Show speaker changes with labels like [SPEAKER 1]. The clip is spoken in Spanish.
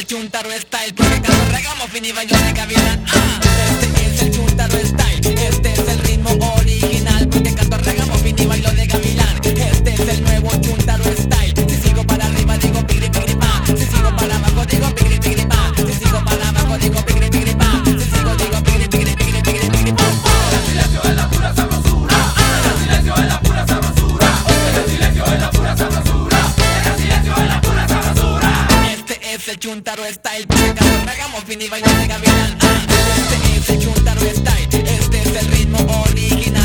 [SPEAKER 1] el Chuntaro Style. Porque cuando regamos finiva yo de cavidad ah. Este es el Chuntaro Style. Este es el ritmo es el Chuntaro Style Para hagamos fin y baile de gavilán ah, Este es el Chuntaro Style Este es el ritmo original.